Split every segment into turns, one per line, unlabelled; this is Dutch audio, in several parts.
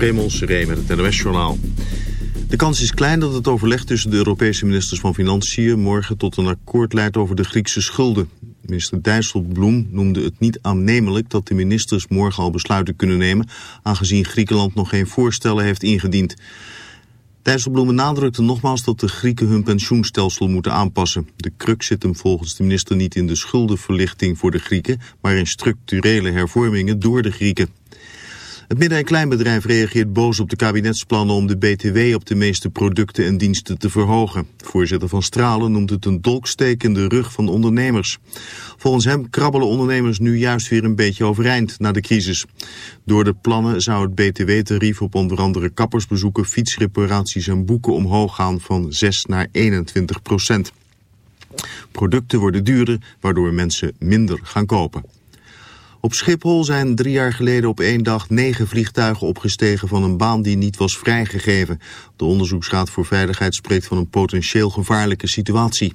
Raymond met het NOS-journaal. De kans is klein dat het overleg tussen de Europese ministers van Financiën... morgen tot een akkoord leidt over de Griekse schulden. Minister Dijsselbloem noemde het niet aannemelijk... dat de ministers morgen al besluiten kunnen nemen... aangezien Griekenland nog geen voorstellen heeft ingediend. Dijsselbloem benadrukte nogmaals dat de Grieken hun pensioenstelsel moeten aanpassen. De kruk zit hem volgens de minister niet in de schuldenverlichting voor de Grieken... maar in structurele hervormingen door de Grieken. Het midden- en kleinbedrijf reageert boos op de kabinetsplannen om de BTW op de meeste producten en diensten te verhogen. Voorzitter van Stralen noemt het een dolksteek in de rug van ondernemers. Volgens hem krabbelen ondernemers nu juist weer een beetje overeind na de crisis. Door de plannen zou het BTW-tarief op onder andere kappersbezoeken, fietsreparaties en boeken omhoog gaan van 6 naar 21 procent. Producten worden duurder, waardoor mensen minder gaan kopen. Op Schiphol zijn drie jaar geleden op één dag negen vliegtuigen opgestegen van een baan die niet was vrijgegeven. De Onderzoeksraad voor Veiligheid spreekt van een potentieel gevaarlijke situatie.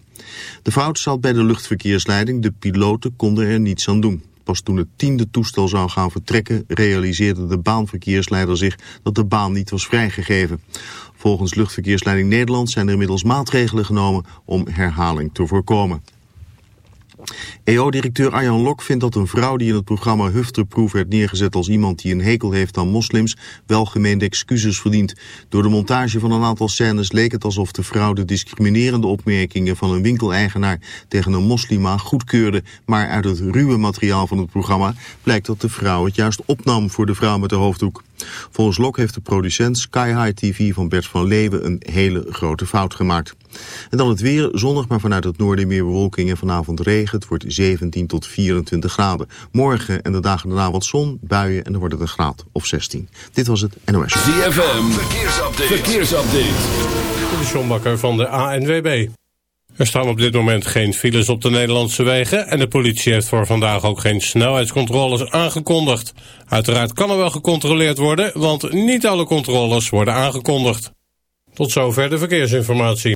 De fout zat bij de luchtverkeersleiding, de piloten konden er niets aan doen. Pas toen het tiende toestel zou gaan vertrekken realiseerde de baanverkeersleider zich dat de baan niet was vrijgegeven. Volgens Luchtverkeersleiding Nederland zijn er inmiddels maatregelen genomen om herhaling te voorkomen. EO-directeur Arjan Lok vindt dat een vrouw die in het programma Hufterproef werd neergezet als iemand die een hekel heeft aan moslims welgemeende excuses verdient. Door de montage van een aantal scènes leek het alsof de vrouw de discriminerende opmerkingen van een winkeleigenaar tegen een moslima goedkeurde. Maar uit het ruwe materiaal van het programma blijkt dat de vrouw het juist opnam voor de vrouw met de hoofddoek. Volgens Lok heeft de producent Sky High TV van Bert van Leeuwen een hele grote fout gemaakt. En dan het weer, zonnig maar vanuit het noorden meer bewolking en vanavond regen. Het wordt 17 tot 24 graden. Morgen en de dagen daarna wat zon, buien en dan wordt het een graad of 16. Dit was het NOS.
ZFM, verkeersupdate. verkeersupdate.
De Sjombakker van de ANWB. Er staan op dit moment geen files op de Nederlandse wegen en de politie heeft voor vandaag ook geen snelheidscontroles aangekondigd. Uiteraard kan er wel gecontroleerd worden, want niet alle controles worden aangekondigd. Tot zover de verkeersinformatie.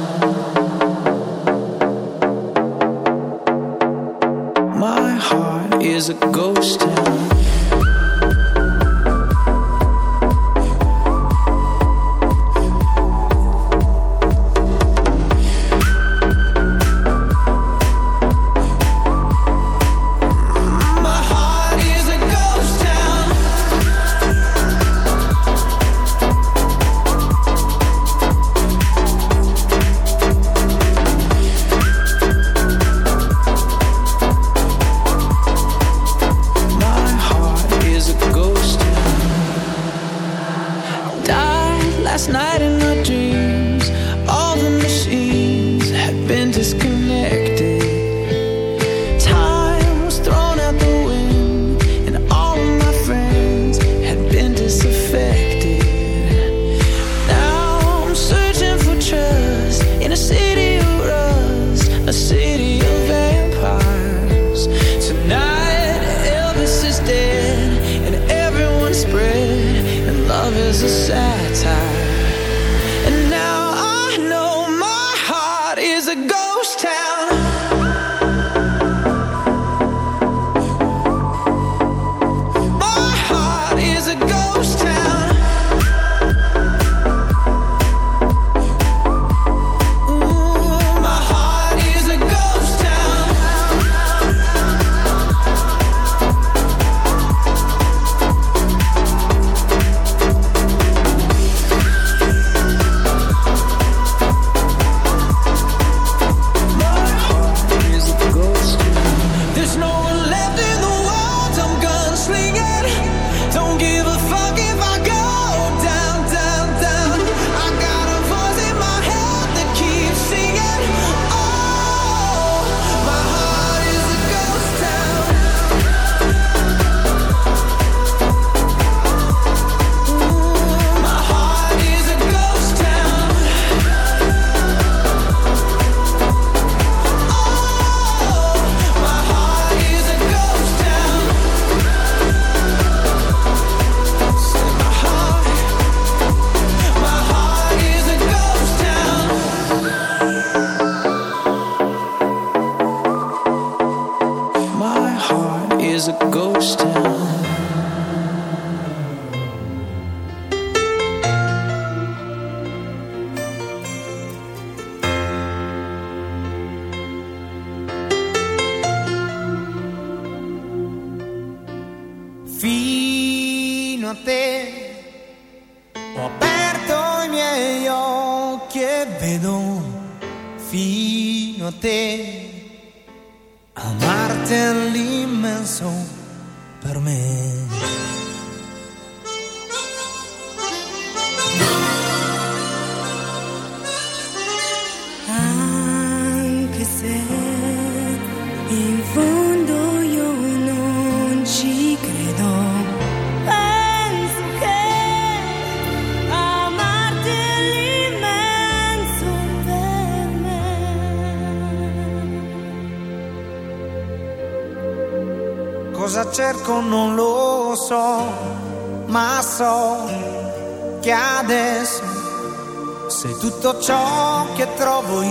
ciò che trovo in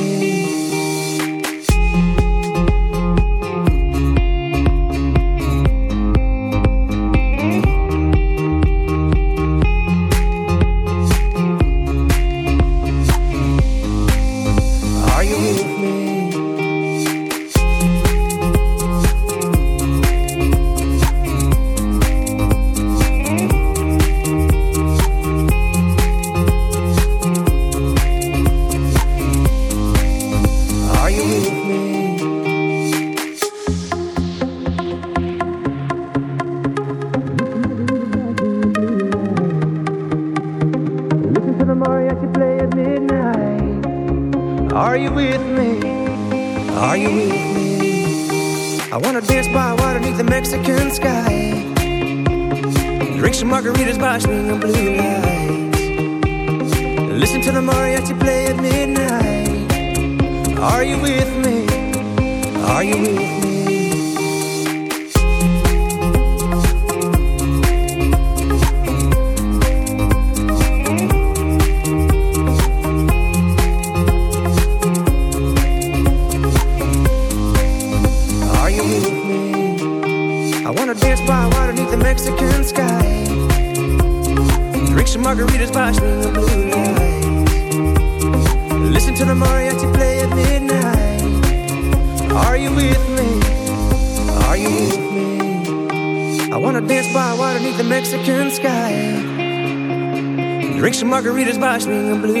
rush me blue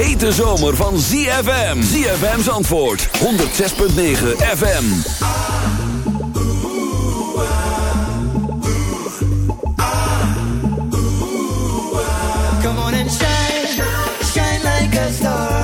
hete zomer van ZFM. ZFM's antwoord 106.9 FM.
Come on and shine, shine like a star.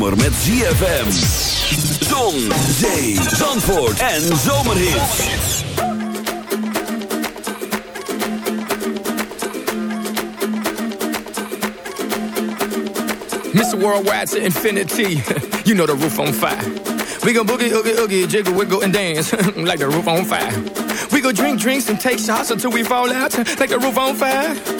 zomer met ZFM. Zon, zee, zandvoort en zomerhit.
Mr. Worldwide to infinity. you know the roof on fire. We gon' boogie, oogie, oogie, jiggle, wiggle, and dance like the roof on fire. We go drink drinks and take shots until we fall out like the roof on fire.